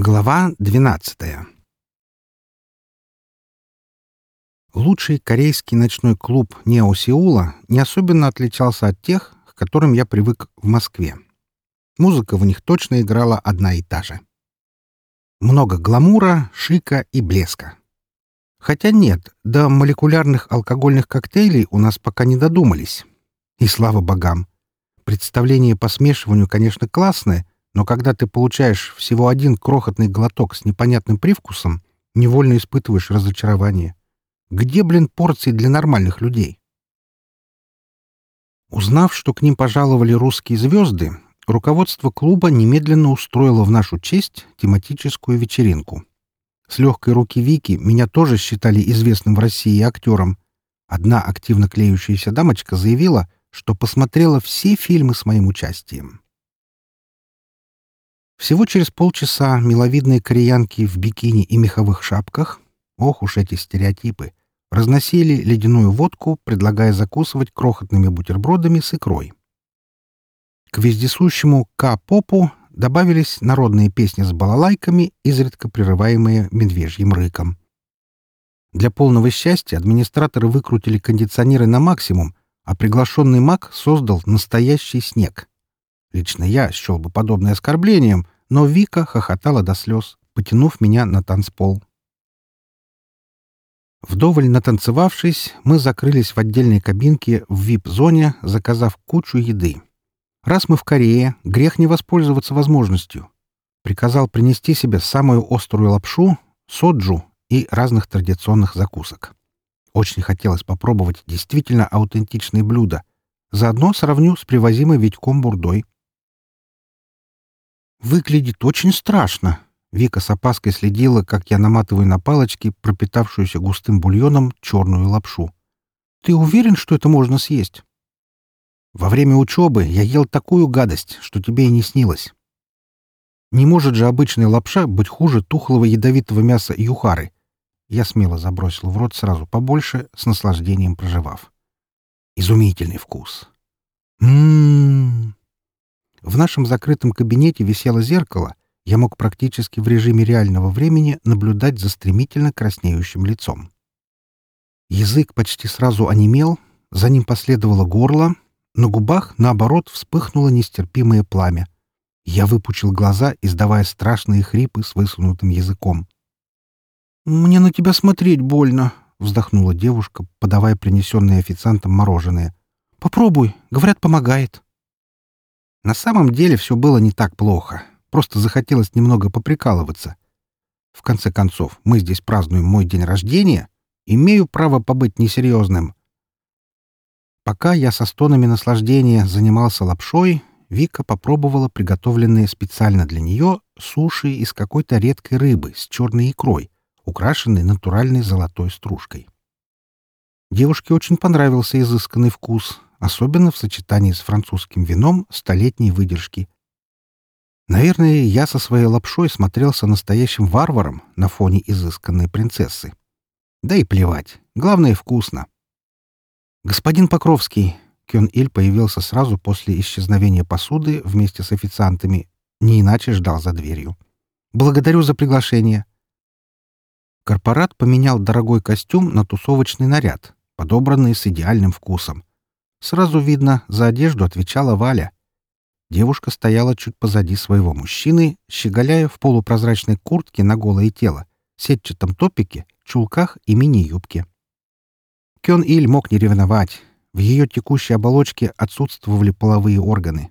Глава 12 Лучший корейский ночной клуб Нео Сеула не особенно отличался от тех, к которым я привык в Москве. Музыка в них точно играла одна и та же. Много гламура, шика и блеска. Хотя нет, до молекулярных алкогольных коктейлей у нас пока не додумались. И слава богам. Представление по смешиванию, конечно, классное, но когда ты получаешь всего один крохотный глоток с непонятным привкусом, невольно испытываешь разочарование. Где, блин, порции для нормальных людей? Узнав, что к ним пожаловали русские звезды, руководство клуба немедленно устроило в нашу честь тематическую вечеринку. С легкой руки Вики меня тоже считали известным в России актером. Одна активно клеющаяся дамочка заявила, что посмотрела все фильмы с моим участием. Всего через полчаса миловидные кореянки в бикини и меховых шапках, ох уж эти стереотипы, разносили ледяную водку, предлагая закусывать крохотными бутербродами с икрой. К вездесущему К-попу добавились народные песни с балалайками, изредка прерываемые медвежьим рыком. Для полного счастья администраторы выкрутили кондиционеры на максимум, а приглашенный маг создал настоящий снег. Лично я счел бы подобное оскорблением, но Вика хохотала до слез, потянув меня на танцпол. Вдоволь натанцевавшись, мы закрылись в отдельной кабинке в вип-зоне, заказав кучу еды. Раз мы в Корее, грех не воспользоваться возможностью. Приказал принести себе самую острую лапшу, соджу и разных традиционных закусок. Очень хотелось попробовать действительно аутентичные блюда. Заодно сравню с привозимой Витьком бурдой. Выглядит очень страшно. Вика с опаской следила, как я наматываю на палочки пропитавшуюся густым бульоном черную лапшу. «Ты уверен, что это можно съесть?» «Во время учебы я ел такую гадость, что тебе и не снилось. Не может же обычная лапша быть хуже тухлого ядовитого мяса юхары». Я смело забросил в рот сразу побольше, с наслаждением проживав. Изумительный вкус. Ммм, в нашем закрытом кабинете висело зеркало, я мог практически в режиме реального времени наблюдать за стремительно краснеющим лицом. Язык почти сразу онемел, за ним последовало горло, на губах, наоборот, вспыхнуло нестерпимое пламя. Я выпучил глаза, издавая страшные хрипы с высунутым языком. «Мне на тебя смотреть больно», — вздохнула девушка, подавая принесенное официантом мороженое. «Попробуй, говорят, помогает». На самом деле все было не так плохо. Просто захотелось немного поприкалываться. В конце концов, мы здесь празднуем мой день рождения. Имею право побыть несерьезным. Пока я со стонами наслаждения занимался лапшой, Вика попробовала приготовленные специально для нее суши из какой-то редкой рыбы с черной икрой, украшенной натуральной золотой стружкой. Девушке очень понравился изысканный вкус, особенно в сочетании с французским вином столетней выдержки. Наверное, я со своей лапшой смотрелся настоящим варваром на фоне изысканной принцессы. Да и плевать. Главное — вкусно. «Господин Покровский», — Кён Иль появился сразу после исчезновения посуды вместе с официантами, не иначе ждал за дверью. «Благодарю за приглашение». Корпорат поменял дорогой костюм на тусовочный наряд, подобранный с идеальным вкусом. Сразу видно, за одежду отвечала Валя. Девушка стояла чуть позади своего мужчины, щеголяя в полупрозрачной куртке на голое тело, сетчатом топике, чулках и мини-юбке. Кён Иль мог не ревновать. В ее текущей оболочке отсутствовали половые органы.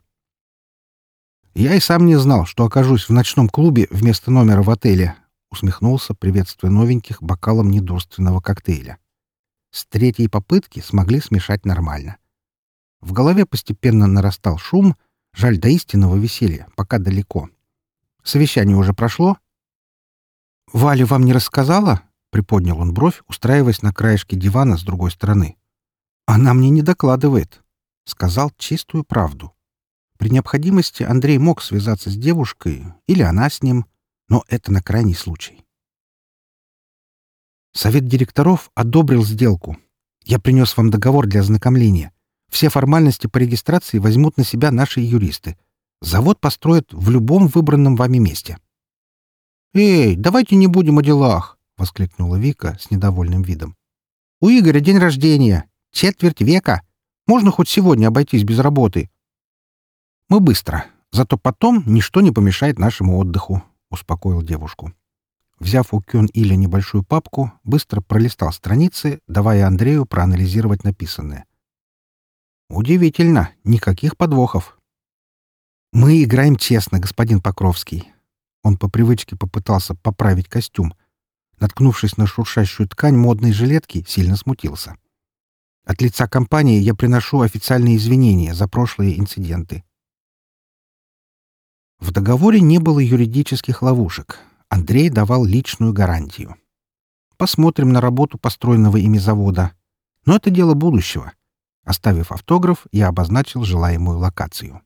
«Я и сам не знал, что окажусь в ночном клубе вместо номера в отеле», — усмехнулся, приветствуя новеньких бокалом недурственного коктейля. С третьей попытки смогли смешать нормально. В голове постепенно нарастал шум, жаль до истинного веселья, пока далеко. Совещание уже прошло? «Валя вам не рассказала?» — приподнял он бровь, устраиваясь на краешке дивана с другой стороны. «Она мне не докладывает», — сказал чистую правду. При необходимости Андрей мог связаться с девушкой, или она с ним, но это на крайний случай. Совет директоров одобрил сделку. Я принес вам договор для ознакомления. Все формальности по регистрации возьмут на себя наши юристы. Завод построят в любом выбранном вами месте. «Эй, давайте не будем о делах!» — воскликнула Вика с недовольным видом. «У Игоря день рождения. Четверть века. Можно хоть сегодня обойтись без работы?» «Мы быстро. Зато потом ничто не помешает нашему отдыху», — успокоил девушку. Взяв у Кён Иля небольшую папку, быстро пролистал страницы, давая Андрею проанализировать написанное. «Удивительно. Никаких подвохов». «Мы играем честно, господин Покровский». Он по привычке попытался поправить костюм. Наткнувшись на шуршащую ткань модной жилетки, сильно смутился. От лица компании я приношу официальные извинения за прошлые инциденты. В договоре не было юридических ловушек. Андрей давал личную гарантию. Посмотрим на работу построенного ими завода. Но это дело будущего. Оставив автограф, я обозначил желаемую локацию.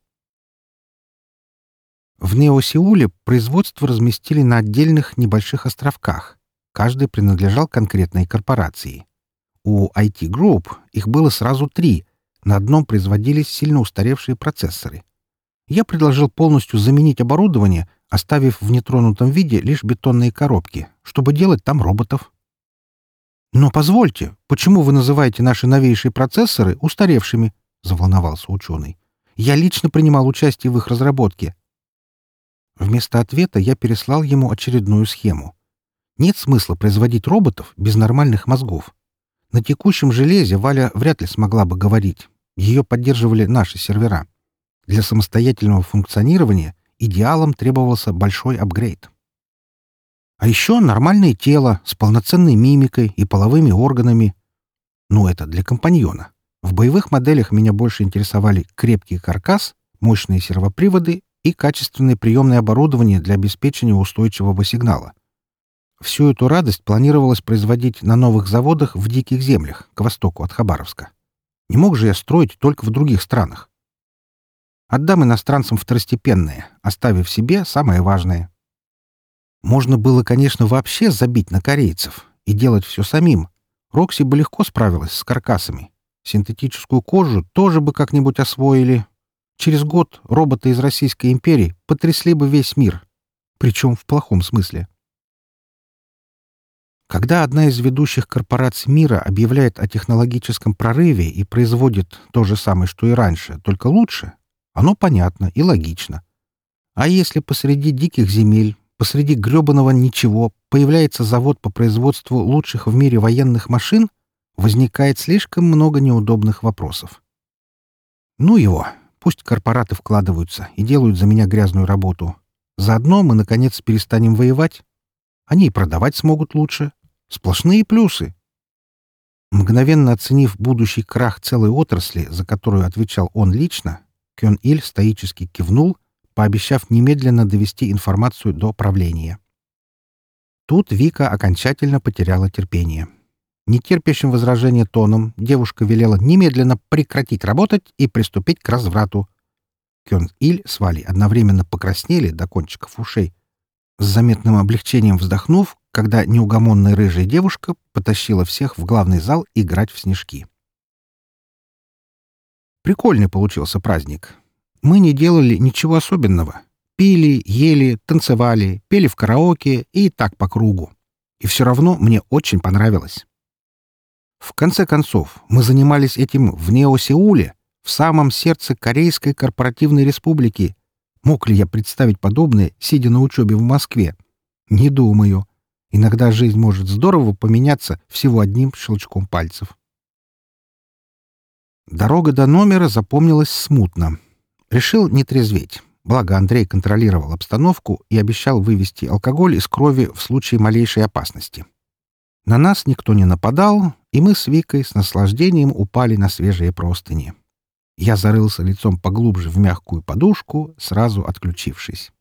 В Неосеуле производство разместили на отдельных небольших островках. Каждый принадлежал конкретной корпорации. У IT Group их было сразу три. На одном производились сильно устаревшие процессоры. Я предложил полностью заменить оборудование — оставив в нетронутом виде лишь бетонные коробки, чтобы делать там роботов. «Но позвольте, почему вы называете наши новейшие процессоры устаревшими?» — заволновался ученый. «Я лично принимал участие в их разработке». Вместо ответа я переслал ему очередную схему. Нет смысла производить роботов без нормальных мозгов. На текущем железе Валя вряд ли смогла бы говорить. Ее поддерживали наши сервера. Для самостоятельного функционирования идеалом требовался большой апгрейд. А еще нормальное тело с полноценной мимикой и половыми органами. Ну, это для компаньона. В боевых моделях меня больше интересовали крепкий каркас, мощные сервоприводы и качественное приемное оборудование для обеспечения устойчивого сигнала. Всю эту радость планировалось производить на новых заводах в диких землях, к востоку от Хабаровска. Не мог же я строить только в других странах. Отдам иностранцам второстепенное, оставив себе самое важное. Можно было, конечно, вообще забить на корейцев и делать все самим. Рокси бы легко справилась с каркасами. Синтетическую кожу тоже бы как-нибудь освоили. Через год роботы из Российской империи потрясли бы весь мир. Причем в плохом смысле. Когда одна из ведущих корпораций мира объявляет о технологическом прорыве и производит то же самое, что и раньше, только лучше, оно понятно и логично. А если посреди диких земель, посреди грёбаного ничего, появляется завод по производству лучших в мире военных машин, возникает слишком много неудобных вопросов. Ну его, пусть корпораты вкладываются и делают за меня грязную работу. Заодно мы, наконец, перестанем воевать. Они и продавать смогут лучше. Сплошные плюсы. Мгновенно оценив будущий крах целой отрасли, за которую отвечал он лично, Кён-Иль стоически кивнул, пообещав немедленно довести информацию до правления. Тут Вика окончательно потеряла терпение. Нетерпящим возражения тоном девушка велела немедленно прекратить работать и приступить к разврату. Кён-Иль с Валей одновременно покраснели до кончиков ушей, с заметным облегчением вздохнув, когда неугомонная рыжая девушка потащила всех в главный зал играть в снежки. Прикольный получился праздник. Мы не делали ничего особенного. Пили, ели, танцевали, пели в караоке и так по кругу. И все равно мне очень понравилось. В конце концов, мы занимались этим в Неосеуле, в самом сердце Корейской корпоративной республики. Мог ли я представить подобное, сидя на учебе в Москве? Не думаю. Иногда жизнь может здорово поменяться всего одним щелчком пальцев. Дорога до номера запомнилась смутно. Решил не трезветь. Благо Андрей контролировал обстановку и обещал вывести алкоголь из крови в случае малейшей опасности. На нас никто не нападал, и мы с Викой с наслаждением упали на свежие простыни. Я зарылся лицом поглубже в мягкую подушку, сразу отключившись.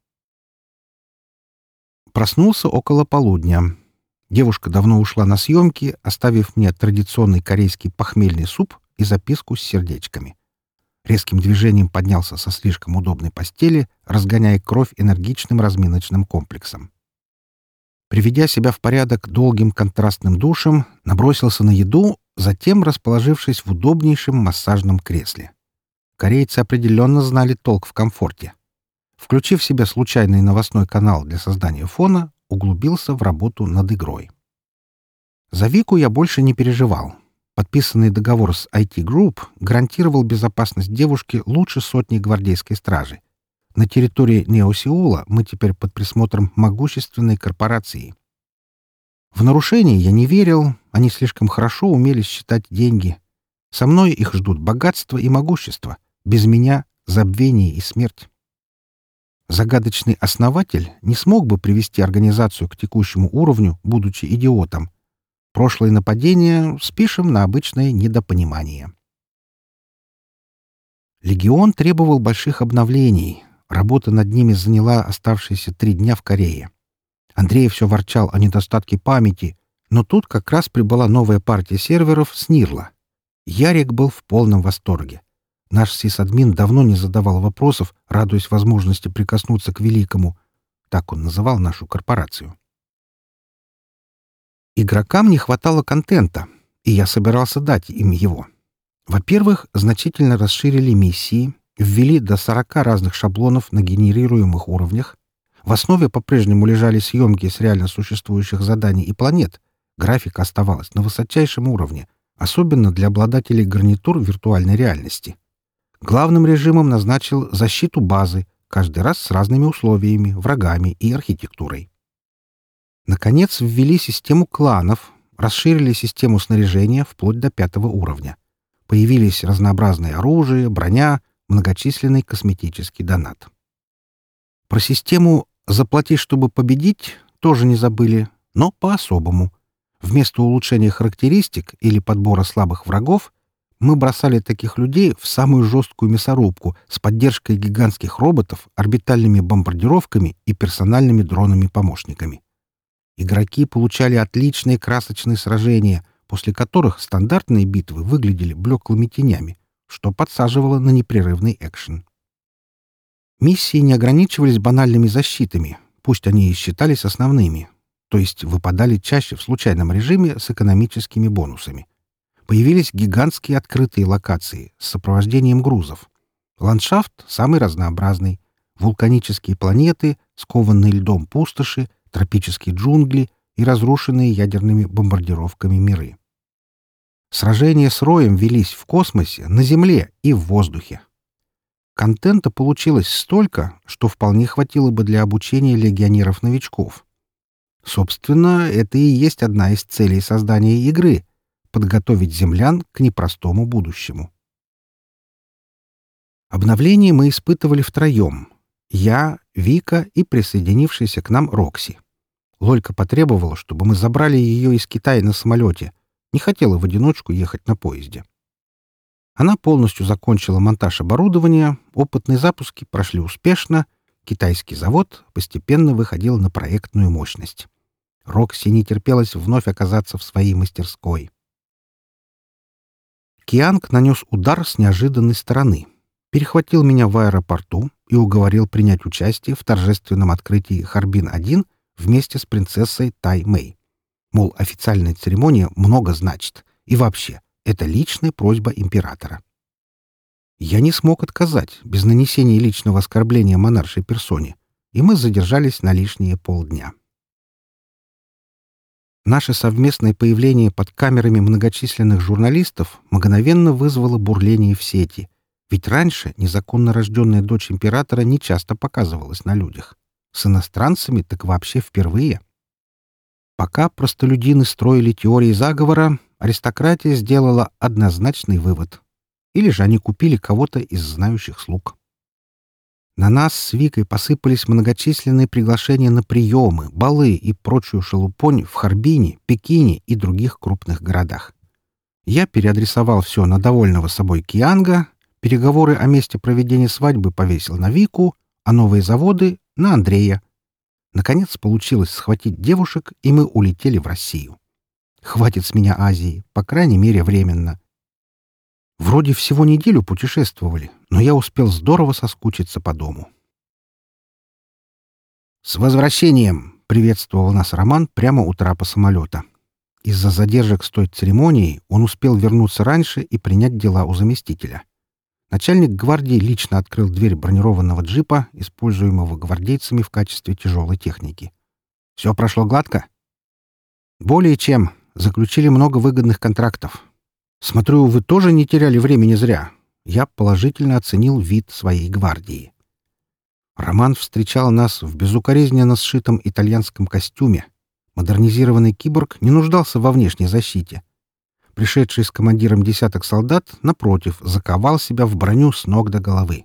Проснулся около полудня. Девушка давно ушла на съемки, оставив мне традиционный корейский похмельный суп и записку с сердечками. Резким движением поднялся со слишком удобной постели, разгоняя кровь энергичным разминочным комплексом. Приведя себя в порядок долгим контрастным душем, набросился на еду, затем расположившись в удобнейшем массажном кресле. Корейцы определенно знали толк в комфорте. Включив себе случайный новостной канал для создания фона, углубился в работу над игрой. За Вику я больше не переживал. Подписанный договор с IT Group гарантировал безопасность девушки лучше сотни гвардейской стражи. На территории Неосеула мы теперь под присмотром могущественной корпорации. В нарушение я не верил, они слишком хорошо умели считать деньги. Со мной их ждут богатство и могущество, без меня — забвение и смерть. Загадочный основатель не смог бы привести организацию к текущему уровню, будучи идиотом. Прошлое нападение спишем на обычное недопонимание. Легион требовал больших обновлений. Работа над ними заняла оставшиеся три дня в Корее. Андрей все ворчал о недостатке памяти, но тут как раз прибыла новая партия серверов с Нирла. Ярик был в полном восторге. Наш сисадмин давно не задавал вопросов, радуясь возможности прикоснуться к великому. Так он называл нашу корпорацию. Игрокам не хватало контента, и я собирался дать им его. Во-первых, значительно расширили миссии, ввели до 40 разных шаблонов на генерируемых уровнях, в основе по-прежнему лежали съемки с реально существующих заданий и планет. Графика оставалась на высочайшем уровне, особенно для обладателей гарнитур виртуальной реальности. Главным режимом назначил защиту базы, каждый раз с разными условиями, врагами и архитектурой. Наконец, ввели систему кланов, расширили систему снаряжения вплоть до пятого уровня. Появились разнообразные оружие, броня, многочисленный косметический донат. Про систему Заплатить, чтобы победить, тоже не забыли, но по-особому. Вместо улучшения характеристик или подбора слабых врагов мы бросали таких людей в самую жесткую мясорубку с поддержкой гигантских роботов, орбитальными бомбардировками и персональными дронами-помощниками. Игроки получали отличные красочные сражения, после которых стандартные битвы выглядели блеклыми тенями, что подсаживало на непрерывный экшен. Миссии не ограничивались банальными защитами, пусть они и считались основными, то есть выпадали чаще в случайном режиме с экономическими бонусами. Появились гигантские открытые локации с сопровождением грузов. Ландшафт самый разнообразный. Вулканические планеты, скованные льдом пустоши, тропические джунгли и разрушенные ядерными бомбардировками миры. Сражения с Роем велись в космосе, на Земле и в воздухе. Контента получилось столько, что вполне хватило бы для обучения легионеров-новичков. Собственно, это и есть одна из целей создания игры — подготовить землян к непростому будущему. Обновление мы испытывали втроем. Я, Вика и присоединившаяся к нам Рокси. Лолька потребовала, чтобы мы забрали ее из Китая на самолете. Не хотела в одиночку ехать на поезде. Она полностью закончила монтаж оборудования, опытные запуски прошли успешно, китайский завод постепенно выходил на проектную мощность. Рокси не терпелось вновь оказаться в своей мастерской. Кианг нанес удар с неожиданной стороны, перехватил меня в аэропорту и уговорил принять участие в торжественном открытии Харбин-1 вместе с принцессой Тай Мэй. Мол, официальная церемония много значит. И вообще, это личная просьба императора. Я не смог отказать без нанесения личного оскорбления монаршей персоне, и мы задержались на лишние полдня. Наше совместное появление под камерами многочисленных журналистов мгновенно вызвало бурление в сети, ведь раньше незаконно рожденная дочь императора не часто показывалась на людях. С иностранцами так вообще впервые. Пока простолюдины строили теории заговора, аристократия сделала однозначный вывод. Или же они купили кого-то из знающих слуг. На нас с Викой посыпались многочисленные приглашения на приемы, балы и прочую шелупонь в Харбине, Пекине и других крупных городах. Я переадресовал все на довольного собой Кианга, переговоры о месте проведения свадьбы повесил на Вику, а новые заводы — на Андрея. Наконец получилось схватить девушек, и мы улетели в Россию. Хватит с меня Азии, по крайней мере, временно. Вроде всего неделю путешествовали, но я успел здорово соскучиться по дому. «С возвращением!» — приветствовал нас Роман прямо у трапа самолета. Из-за задержек с той церемонией он успел вернуться раньше и принять дела у заместителя. Начальник гвардии лично открыл дверь бронированного джипа, используемого гвардейцами в качестве тяжелой техники. Все прошло гладко? Более чем. Заключили много выгодных контрактов. Смотрю, вы тоже не теряли времени зря. Я положительно оценил вид своей гвардии. Роман встречал нас в безукоризненно сшитом итальянском костюме. Модернизированный киборг не нуждался во внешней защите. Пришедший с командиром десяток солдат, напротив, заковал себя в броню с ног до головы.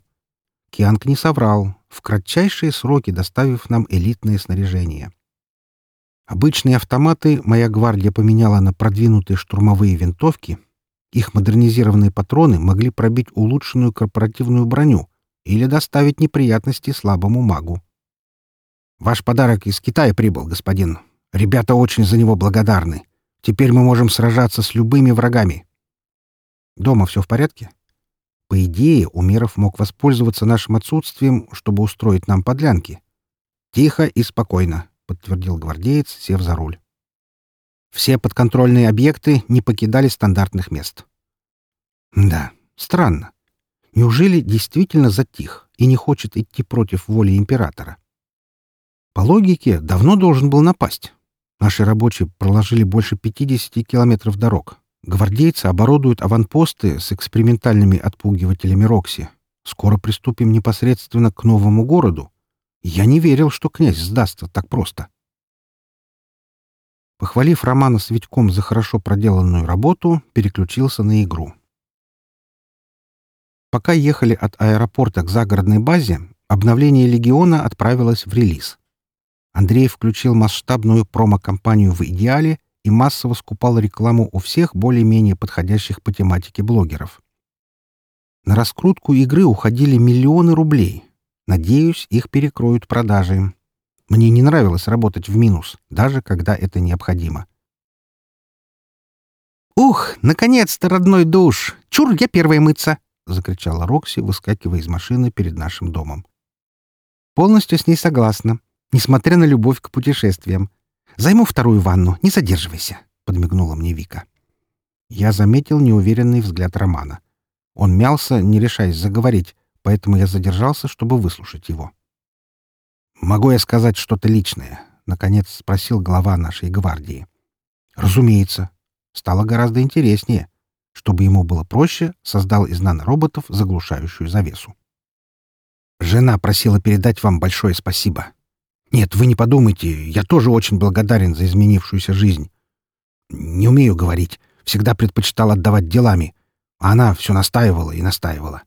Кианг не соврал, в кратчайшие сроки доставив нам элитное снаряжение. Обычные автоматы моя гвардия поменяла на продвинутые штурмовые винтовки. Их модернизированные патроны могли пробить улучшенную корпоративную броню или доставить неприятности слабому магу. «Ваш подарок из Китая прибыл, господин. Ребята очень за него благодарны. Теперь мы можем сражаться с любыми врагами. Дома все в порядке?» По идее, Умеров мог воспользоваться нашим отсутствием, чтобы устроить нам подлянки. «Тихо и спокойно», — подтвердил гвардеец, сев за руль. Все подконтрольные объекты не покидали стандартных мест. Да, странно. Неужели действительно затих и не хочет идти против воли императора? По логике, давно должен был напасть. Наши рабочие проложили больше 50 километров дорог. Гвардейцы оборудуют аванпосты с экспериментальными отпугивателями Рокси. Скоро приступим непосредственно к новому городу. Я не верил, что князь сдастся так просто. Похвалив Романа с Витьком за хорошо проделанную работу, переключился на игру. Пока ехали от аэропорта к загородной базе, обновление «Легиона» отправилось в релиз. Андрей включил масштабную промо-компанию в «Идеале» и массово скупал рекламу у всех более-менее подходящих по тематике блогеров. На раскрутку игры уходили миллионы рублей. Надеюсь, их перекроют продажи. Мне не нравилось работать в минус, даже когда это необходимо. «Ух, наконец-то, родной душ! Чур, я первая мыться!» — закричала Рокси, выскакивая из машины перед нашим домом. «Полностью с ней согласна несмотря на любовь к путешествиям. Займу вторую ванну, не задерживайся», — подмигнула мне Вика. Я заметил неуверенный взгляд Романа. Он мялся, не решаясь заговорить, поэтому я задержался, чтобы выслушать его. «Могу я сказать что-то личное?» — наконец спросил глава нашей гвардии. «Разумеется. Стало гораздо интереснее. Чтобы ему было проще, создал из нанороботов заглушающую завесу. Жена просила передать вам большое спасибо. Нет, вы не подумайте, я тоже очень благодарен за изменившуюся жизнь. Не умею говорить, всегда предпочитал отдавать делами, а она все настаивала и настаивала.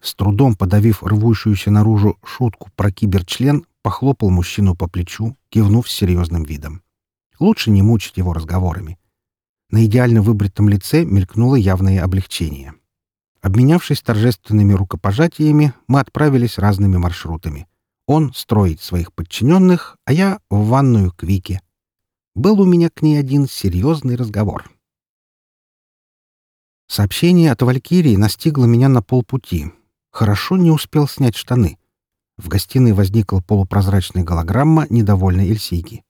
С трудом подавив рвущуюся наружу шутку про киберчлен, похлопал мужчину по плечу, кивнув с серьезным видом. Лучше не мучить его разговорами. На идеально выбритом лице мелькнуло явное облегчение. Обменявшись торжественными рукопожатиями, мы отправились разными маршрутами. Он строить своих подчиненных, а я в ванную к Вике. Был у меня к ней один серьезный разговор. Сообщение от Валькирии настигло меня на полпути. Хорошо не успел снять штаны. В гостиной возникла полупрозрачная голограмма недовольной Эльсейки.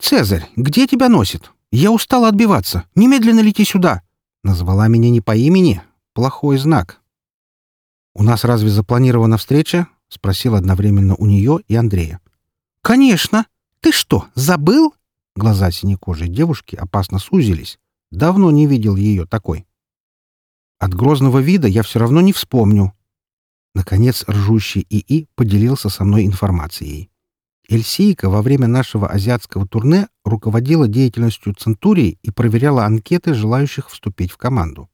«Цезарь, где тебя носит? Я устал отбиваться. Немедленно лети сюда!» Назвала меня не по имени. Плохой знак. «У нас разве запланирована встреча?» — спросил одновременно у нее и Андрея. «Конечно! Ты что, забыл?» Глаза синекожей девушки опасно сузились. Давно не видел ее такой. От грозного вида я все равно не вспомню. Наконец ржущий ИИ поделился со мной информацией. Эльсейка во время нашего азиатского турне руководила деятельностью Центурии и проверяла анкеты желающих вступить в команду.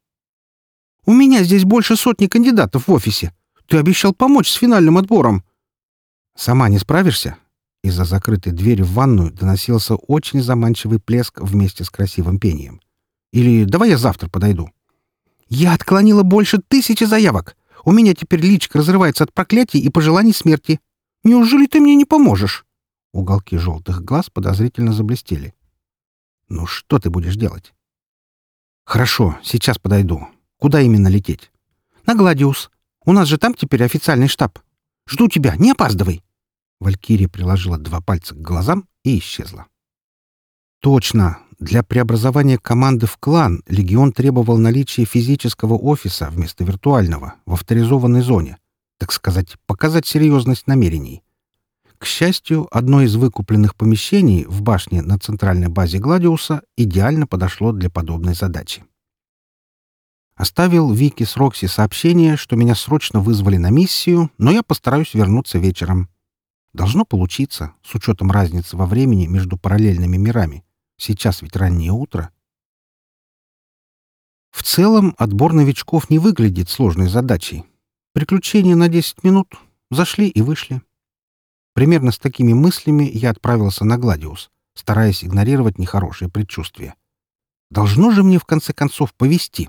«У меня здесь больше сотни кандидатов в офисе. Ты обещал помочь с финальным отбором. Сама не справишься? Из-за закрытой двери в ванную доносился очень заманчивый плеск вместе с красивым пением. Или давай я завтра подойду. Я отклонила больше тысячи заявок. У меня теперь личка разрывается от проклятий и пожеланий смерти. Неужели ты мне не поможешь? Уголки желтых глаз подозрительно заблестели. Ну что ты будешь делать? Хорошо, сейчас подойду. Куда именно лететь? На Гладиус. У нас же там теперь официальный штаб. Жду тебя, не опаздывай!» Валькирия приложила два пальца к глазам и исчезла. «Точно! Для преобразования команды в клан легион требовал наличия физического офиса вместо виртуального в авторизованной зоне, так сказать, показать серьезность намерений. К счастью, одно из выкупленных помещений в башне на центральной базе Гладиуса идеально подошло для подобной задачи. Оставил Вики с Рокси сообщение, что меня срочно вызвали на миссию, но я постараюсь вернуться вечером. Должно получиться, с учетом разницы во времени между параллельными мирами. Сейчас ведь раннее утро. В целом, отбор новичков не выглядит сложной задачей. Приключения на 10 минут, зашли и вышли. Примерно с такими мыслями я отправился на Гладиус, стараясь игнорировать нехорошие предчувствия. Должно же мне в конце концов повести.